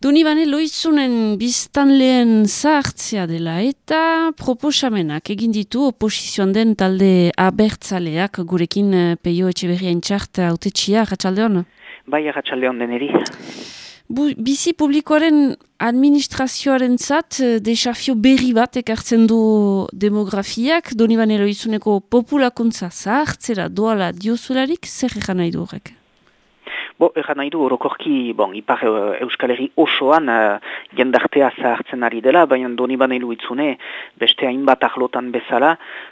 Duni bane loitzunen biztanleen zahartzea dela eta proposamenak egin ditu oposizioan den talde abertzaleak gurekin eh, peio etxe berrien txart autetxia, ratxalde Bai, ratxalde hon deneri. bizi publikoaren administrazioaren zat, eh, desafio berri bat ekartzen du demografiak, doni bane loitzuneko populakuntza zahartzera doala diozularik, zer egan nahi du horrek? Bo, erran nahi du, orokorki, bon, ipar uh, Euskal Herri osoan uh, jendartea zahartzen ari dela, baina doni banelu itzune, beste hainbat ahlotan bezala,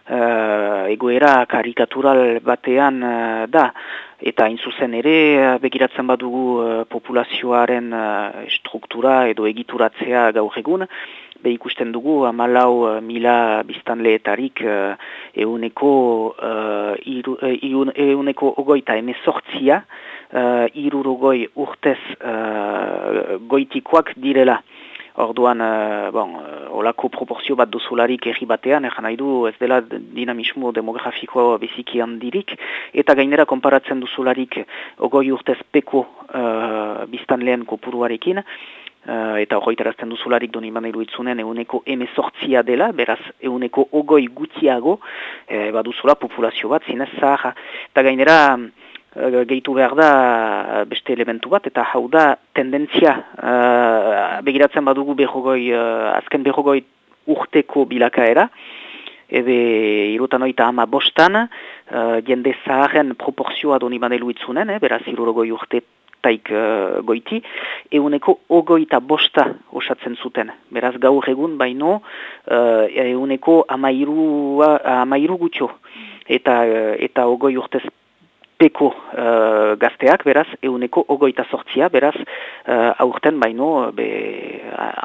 uh, egoera karikatural batean uh, da. Eta zuzen ere, begiratzen badugu uh, populazioaren uh, struktura edo egituratzea gaur egun, be ikusten dugu amalau uh, mila biztanleetarik uh, euneko, uh, euneko ogoita emezortzia, uh, irurugoi urtez uh, goitikoak direla. Orduan, uh, bon, olako proporzio bat duzularik erri batean, egan nahi du ez dela dinamismo demografikoa biziki handirik, eta gainera konparatzen duzularik ogoi urtez peko uh, biztan kopuruarekin, Uh, eta hori terazten duzularik doni maneiru itzunen euneko emezortzia dela, beraz euneko ogoi gutiago, e, baduzula populazio bat, zinez zahar, eta gainera, Eh, gehitu behar da eh, beste elementu bat, eta hau da tendentzia uh, begiratzen badugu behogoi, uh, azken behogoi urteko bilakaera, ebe irutan oita ama bostan, uh, jende zaharen proporzioa doni badelu itzunen, eh, beraz irurogoi urte taik uh, goiti, euneko ogoita bosta osatzen zuten. Beraz gaur egun baino, uh, euneko amairu, amairu gutxo. Eta, eta ogoi urtez peko uh, gazteak, beraz, euneko ogoita sortzia, beraz, uh, aurten baino, be,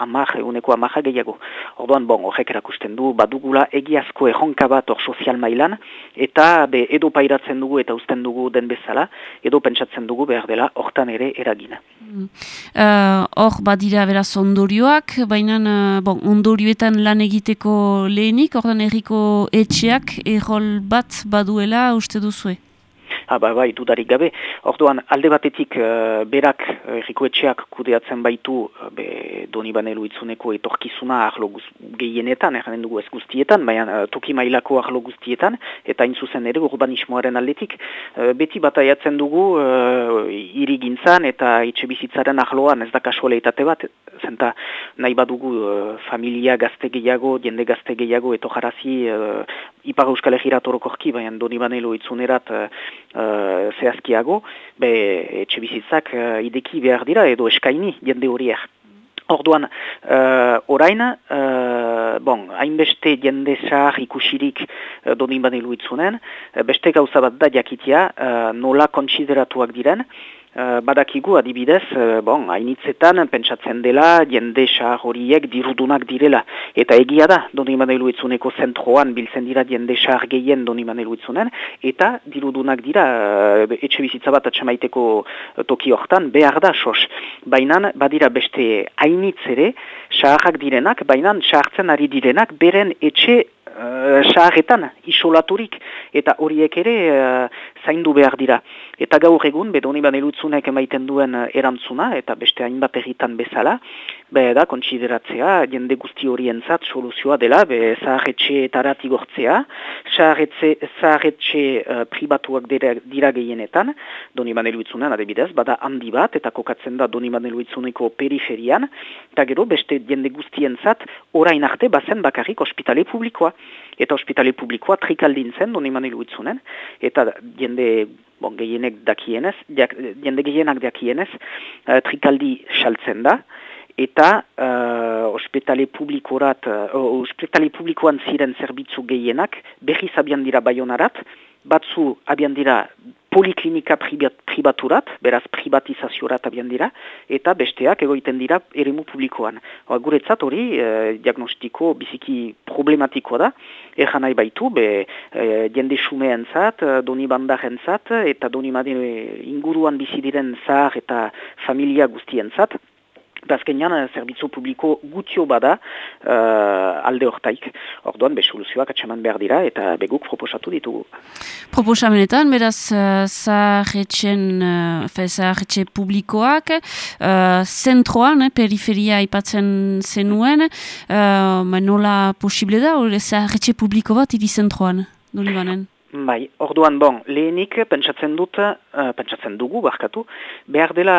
amar, euneko amarra gehiago. Orduan, bon, horrek erakusten du, badugula egiazko erronka bat hor sozial mailan, eta be, edo pairatzen dugu eta uzten dugu den bezala, edo pentsatzen dugu behar dela, hortan ere eragina. Mm. Uh, hor, uh, badira beraz ondorioak, baina, uh, bon, ondorioetan lan egiteko lehenik, ordan erriko etxeak, errol bat baduela, uste duzue? Ah, ba, bai, dudarik gabe. Orduan, alde batetik uh, berak uh, erikoetxeak kudeatzen baitu uh, be, doni banelu itzuneko etorkizuna ahlo guz, gehienetan, erranen dugu ez guztietan, baina uh, toki mailako ahlo guztietan, eta zuzen ere urbanismoaren aldetik. Uh, beti bataiatzen dugu uh, irigintzan eta itxe bizitzaren ahloan ez da kasualeitate bat, zenta nahi badugu uh, familia gazte gehiago, jende gazte gehiago, eto jarazi uh, ipar euskal orokorki, baina doni banelu itzunerat zehazkiago, be, etxe bizitzak uh, ideki behar dira edo eskaini jende horiek. Orduan, uh, orain, uh, bon, hainbeste jende zahar ikusirik uh, donin banilu itzunen, beste gauza bat da jakitia uh, nola kontsideratuak diren, Eh, badakigu adibidez, uh, bon, hainitzetan pentsatzen dela jende horiek dirudunak direla. Eta egia da, doni manelu itzuneko zentroan biltzen dira jende sahar gehien doni manelu itzunen, eta dirudunak dira uh, etxe bizitza bat atxamaiteko toki hortan behar da sos. Baina badira beste hainitzere, saharrak direnak, baina sahartzen ari direnak beren etxe saharretan isolaturik eta horiek ere uh, zaindu behar dira. Eta gaur egun, bedoni banelutzunek emaiten duen erantzuna, eta beste hainbat egitan bezala, be da, kontsideratzea, jende guzti horientzat soluzioa dela, be zaharretxe eta ratigortzea, zaharretxe uh, pribatuak dira, dira gehienetan, doni banelutzunen adibidez, bada handi bat, eta kokatzen da doni banelutzuneko periferian, eta gero beste jende guztientzat, orain arte bazen bakarrik ospitale publikoa. Eta ospitale publikoa trikaldin zen, doni manelu itzunen, eta jende bon, gehienek dakienez, diak, jende gehienak dakienez, uh, trikaldi saltzen da, eta uh, ospitale publikorat, uh, ospitale publikoan ziren zerbitzu gehienak, berriz abian dira baionarat, batzu abian dira poliklinika pribaturat, beraz privatizaziorat abian dira, eta besteak egoiten dira eremu publikoan. Ba, guretzat hori, e, diagnostiko biziki problematikoa da, erjan nahi baitu, be, e, jende sumeen zat, eh, doni bandaren zat, eta doni inguruan bizidiren zahar eta familia guztien zat, Eta azkenean, zerbitzu publiko gutio bada alde hortaik. Orduan, be soluzioak atxeman behar dira eta beguk proposatu ditugu. Proposamenetan, beraz, zahetxen, uh, zahetxe publikoak, zentroan, periferia aipatzen zenuen, uh, nola posible da, hori zahetxe publiko bat, iri zentroan, noli banen? Bai, orduan bon, lehenik pentsatzen dut, uh, pentsatzen dugu, barkatu, behar dela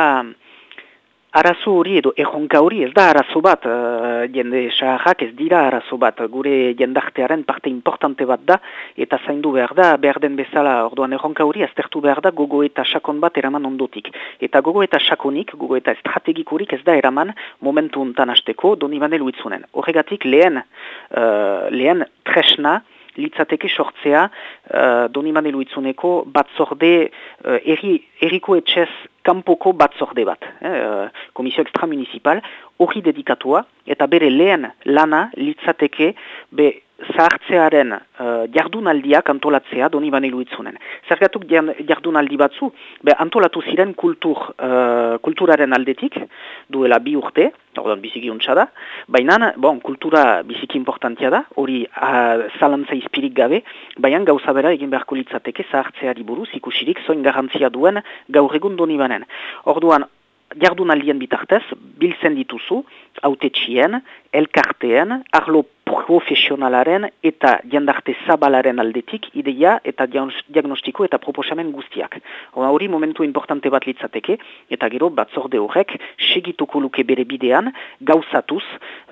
arazo hori edo erronka hori ez da arazo bat, uh, jende saharrak ez dira arazo bat, gure jendartearen parte importante bat da, eta zaindu behar da, behar den bezala, orduan erronka hori aztertu behar da gogo eta sakon bat eraman ondotik. Eta gogo eta sakonik, gogo eta estrategikorik ez da eraman momentu untan hasteko doni banelu itzunen. Horregatik lehen, uh, lehen tresna, litzateke sortzea uh, doni manelu itzuneko batzorde uh, erri, erriko etxez kanpoko batzorde bat, eh, komisio extramunicipal, hori dedikatua, eta bere lehen lana litzateke be zahartzearen uh, jardunaldiak antolatzea doni banelu itzunen. Zergatuk jardunaldi batzu, be antolatu ziren kultur, uh, kulturaren aldetik, duela bi urte, ordan biziki da, baina bon, kultura biziki importantia da, hori uh, zalantza izpirik gabe, baina gauza bera egin beharko litzateke zahartzeari buruz ikusirik zoin garantzia duen gaur egun doni banen. Orduan, jardunaldien bitartez, biltzen dituzu, autetxien, elkarteen, arlo profesionalaren eta jandarte zabalaren aldetik ideia eta diagnostiko eta proposamen guztiak. Hori momentu importante bat litzateke, eta gero batzorde horrek segituko luke bere bidean gauzatuz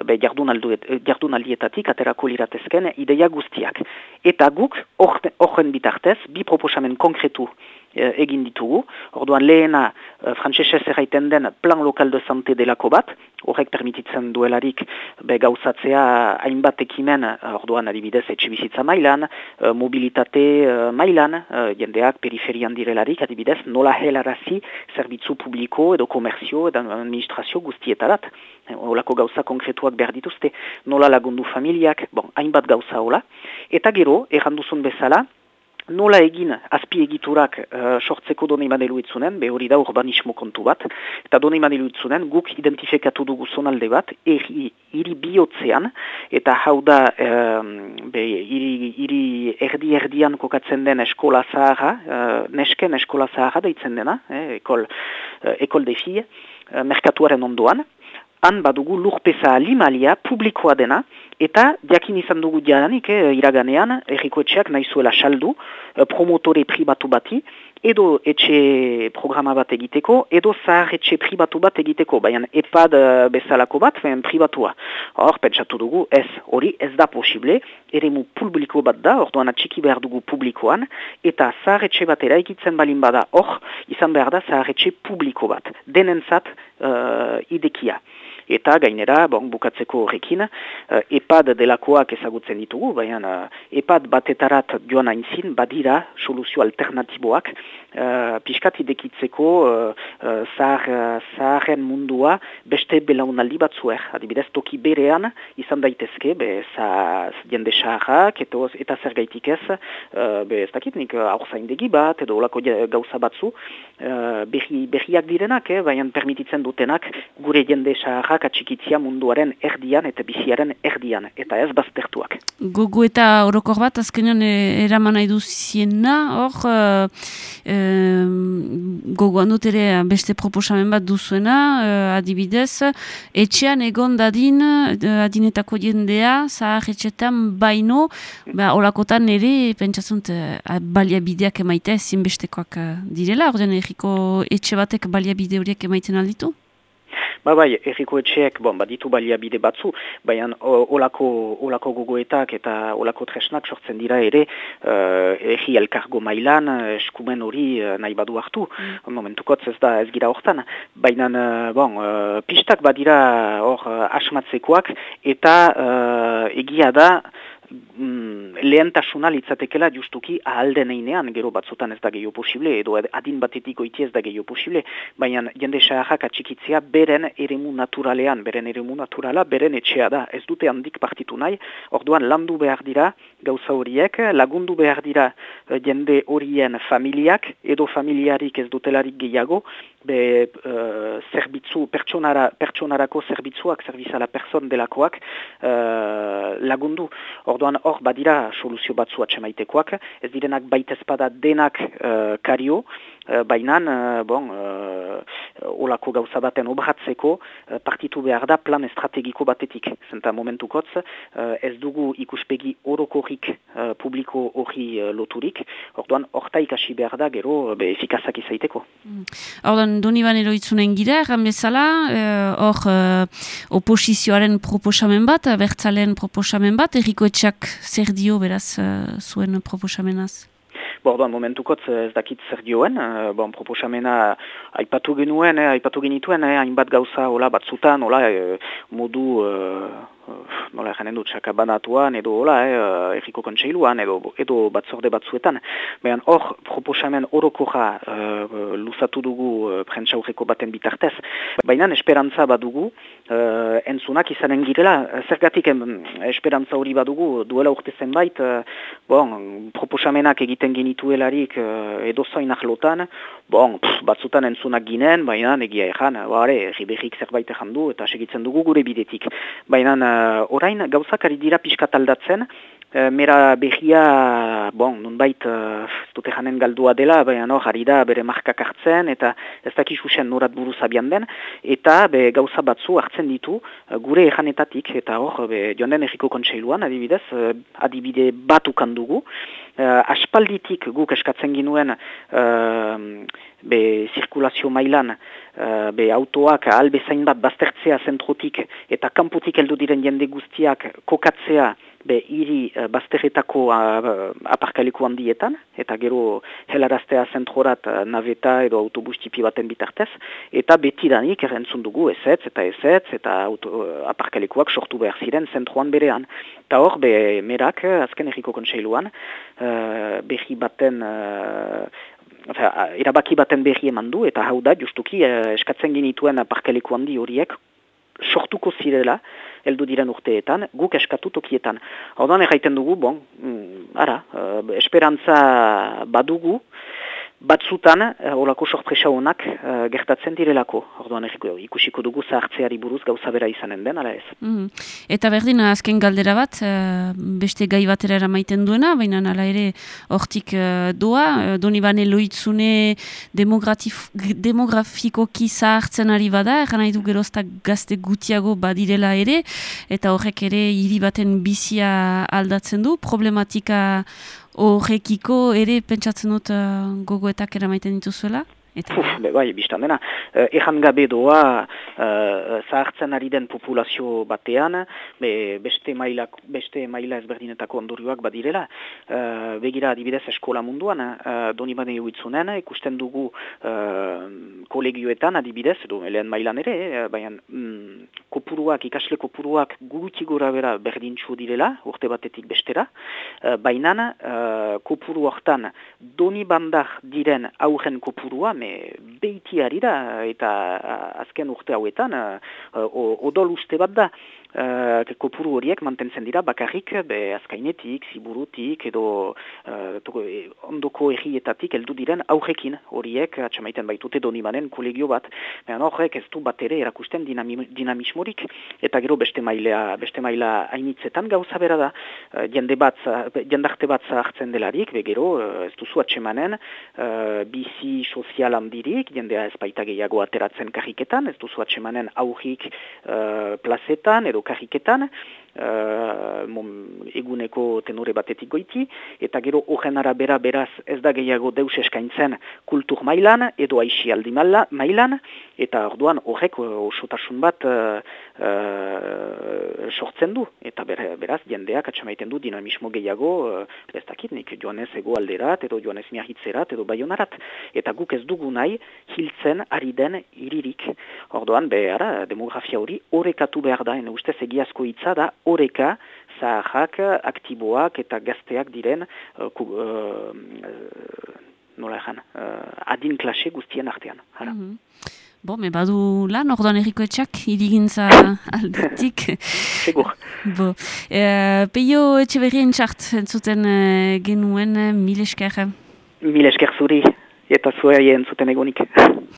be, jardunaldietatik aterako liratezken ideia guztiak. Eta guk horren bitartez bi proposamen konkretu Eh, egin ditugu. Orduan lehena uh, frantsesez erraiten den plan lokal de sante delako bat, horrek permititzen duelarik be gauzatzea hainbat ekimen, uh, orduan adibidez etxe bizitza mailan, mobilitate mailan, uh, jendeak periferian direlarik, adibidez nola helarazi zerbitzu publiko edo komerzio edo administrazio guztietarat. Olako gauza konkretuak behar dituzte, nola lagundu familiak, bon, hainbat gauza hola. Eta gero, erranduzun bezala, nola egin azpiegiturak uh, sortzeko doni manelu itzunen, be hori da urbanismo kontu bat, eta doni manelu itzunen guk identifikatu dugu zonalde bat, eri, iri bihotzean, eta hau da be, iri, iri erdi erdian kokatzen den eskola zahara, uh, nesken eskola zahara deitzen dena, eh, ekol, uh, ekol de fie, uh, merkatuaren ondoan, han badugu lurpeza limalia publikoa dena, eta diakin izan dugu jadanik, eh, iraganean, erriko etxeak nahi zuela saldu, eh, promotore pribatu bati, edo etxe programa bat egiteko, edo zahar etxe pribatu bat egiteko, baina epad eh, bezalako bat, baina pribatua. Hor, pentsatu dugu, ez, hori ez da posible, ere mu publiko bat da, orduan atxiki behar dugu publikoan, eta zahar etxe bat eraikitzen balin bada, hor, izan behar da zahar etxe publiko bat, denentzat uh, idekia eta gainera, bon, bukatzeko horrekin, uh, epad delakoak ezagutzen ditugu, baina uh, epad batetarat joan aintzin, badira soluzio alternatiboak, uh, piskat idekitzeko uh, uh, zaharren mundua beste belaunaldi batzuer. Adibidez, toki berean izan daitezke, be, za, jende saharrak, eta, eta zer gaitik ez, uh, be, ez dakit nik aurzaindegi bat, edo olako gauza batzu, uh, berri, berriak direnak, eh, baina permititzen dutenak gure jende saharrak atxikitzia munduaren erdian eta biziaren erdian, eta ez baztertuak. Gogo eta orokor bat, azkenean e, eraman nahi duziena, hor, e, gogoan dut ere beste proposamen bat duzuena, e, adibidez, etxean egon dadin, adinetako jendea, zahar etxetan baino, ba, olakotan ere, pentsatzunt, baliabideak emaita ezin bestekoak direla, ordean erriko etxe batek baliabide horiek emaiten alditu? Ba bai, erriko etxeek, bon, baditu baliabide batzu, baina olako, olako gogoetak eta olako tresnak sortzen dira ere uh, erri elkargo mailan eskumen hori uh, nahi badu hartu, mm. momentukotz ez da ez gira hortan, baina bon, uh, pistak badira hor uh, asmatzekoak eta uh, egia da mm, lehentasuna litzatekela justuki ahalden einean, gero batzutan ez da gehiago posible, edo adin batetik oiti ez da gehiago posible, baina jende saharrak atxikitzea beren eremu naturalean, beren eremu naturala, beren etxea da, ez dute handik partitu nahi, orduan landu behar dira gauza horiek, lagundu behar dira eh, jende horien familiak, edo familiarik ez dutelarik gehiago, be uh, zerbitzu, pertsonara, pertsonarako zerbitzuak, zerbizala person delakoak uh, lagundu. Orduan hor badira soluzio batzu atxemaitekoak, ez direnak baitezpada denak uh, kario, uh, bainan, uh, bon, olako gauza baten obratzeko partitu behar da plan estrategiko batetik. Zenta momentukotz, uh, ez dugu ikuspegi orokorrik uh, publiko hori loturik, orduan horta ikasi behar da gero be, efikazak izaiteko. Mm. Orduan, doni banero itzunen gira, erran bezala, hor uh, oposizioaren proposamen bat, bertzalen proposamen bat, erriko etxak zer dio beraz uh, zuen proposamenaz? Bordoan, momentukotz ez dakit zer dioen, uh, bon, proposamena aipatu genuen, eh, aipatu genituen, eh, hainbat gauza hola batzutan, hola, eh, modu... Nola janen dut, sakabanatuan edo hola, eh, erriko kontseiluan edo, edo batzorde batzuetan. Baina hor, proposamen orokoja uh, luzatu dugu uh, prentsaurreko baten bitartez. Baina esperantza badugu, uh, entzunak izanen girela, zergatik esperantza hori badugu, duela urte zenbait, uh, bon, proposamenak egiten genituelarik uh, edo zainak lotan, bon, batzutan entzunak ginen, baina egia ejan, bare, riberrik zerbait du eta segitzen dugu gure bidetik. Baina uh, orain gauzak ari dira pixkat aldatzen, uh, mera behia, bon, nunbait, uh, dute janen galdua dela, baina no, jari da bere markak hartzen, eta ez dakiz usen norat buruz abian den, eta be, gauza batzu hartzen ditu uh, gure ejanetatik, eta hor, joan den erriko kontseiluan, adibidez, uh, adibide bat ukandugu, uh, aspalditik guk eskatzen ginuen uh, be zirkulazio mailan uh, be autoak albezain bat baztertzea zentrotik eta kanpotik heldu diren jende guztiak kokatzea be iri uh, bazterretako uh, aparkaleku handietan, eta gero helaraztea zentrorat uh, naveta edo autobus tipi baten bitartez, eta beti danik errentzun dugu ezetz eta ezetz eta auto, uh, aparkalekuak sortu behar ziren zentroan berean. Eta hor, be, merak, azken erriko kontseiluan, uh, behi baten... Uh, erabaki baten berri eman du, eta hau da, justuki, eskatzen genituen aparkaleku handi horiek, sortuko zirela, heldu diren urteetan, guk eskatu tokietan. Hau erraiten dugu, bon, mm, ara, uh, esperantza badugu, batzutan, uh, olako sorpresa honak uh, gertatzen direlako. Orduan ikusiko dugu zahartzeari buruz gauza bera izanen den, ala ez. Mm Eta berdin, azken galdera bat, uh, beste gai batera eramaiten duena, baina ala ere hortik uh, doa, uh, doni bane loitzune demografikoki zahartzen ari bada, eran nahi du geroztak gazte gutiago badirela ere, eta horrek ere hiri baten bizia aldatzen du, problematika horrekiko ere pentsatzen dut uh, gogoetak eramaiten dituzuela? Eta... Puf, be, bai, biztan dena. Uh, Ejan gabe doa uh, zahartzen ari den populazio batean, be, beste, maila, beste maila ezberdinetako ondorioak badirela. Uh, begira adibidez eskola munduan, uh, doni bane huitzunen, ikusten dugu uh, kolegioetan adibidez, edo lehen mailan ere, eh, baina mm, kopuruak, ikasle kopuruak guruti gora bera berdintxu direla, urte batetik bestera, uh, baina uh, kopuru hortan doni bandar diren aurren kopurua, me beitiari da, eta azken urte hauetan, uh, odol uste bat da, uh, kopuru horiek mantentzen dira bakarrik be azkainetik, ziburutik edo uh, toko, e, ondoko errietatik heldu diren aurrekin horiek atxamaiten baitute donibanen kolegio bat. Behan horrek ez du bat ere erakusten dinami, dinamismorik eta gero beste maila, beste maila hainitzetan gauza bera da uh, jende bat, jendarte bat zahartzen delarik, be gero uh, ez duzu atxemanen uh, bizi sozial handirik, jendea ez baita gehiago ateratzen karriketan, ez duzu atxemanen aurrik uh, plazetan edo karriketan, uh, eguneko tenore batetik goiti, eta gero horren arabera beraz ez da gehiago deus eskaintzen kultur mailan, edo aixi aldi mailan, eta orduan horrek uh, osotasun bat uh, uh, sortzen du, eta beraz jendeak atxamaiten du dinamismo gehiago, uh, ez dakit nik joanez ego alderat, edo joanez miahitzerat, edo baionarat, eta guk ez dugu nahi, hiltzen ari den iririk. Orduan, behar, demografia hori orekatu behar da, ene ustez egiazko hitza da oreka zaharrak, aktiboak eta gazteak diren uh, uh, nola ezan, uh, adin klase guztien artean. Mm -hmm. Bo, me badu lan, orduan erriko etxak, irigintza aldetik. Segur. Bo, e, peio etxe berrien txart, entzuten e, genuen, mil esker. Mil esker zuri, eta zuea entzuten egonik.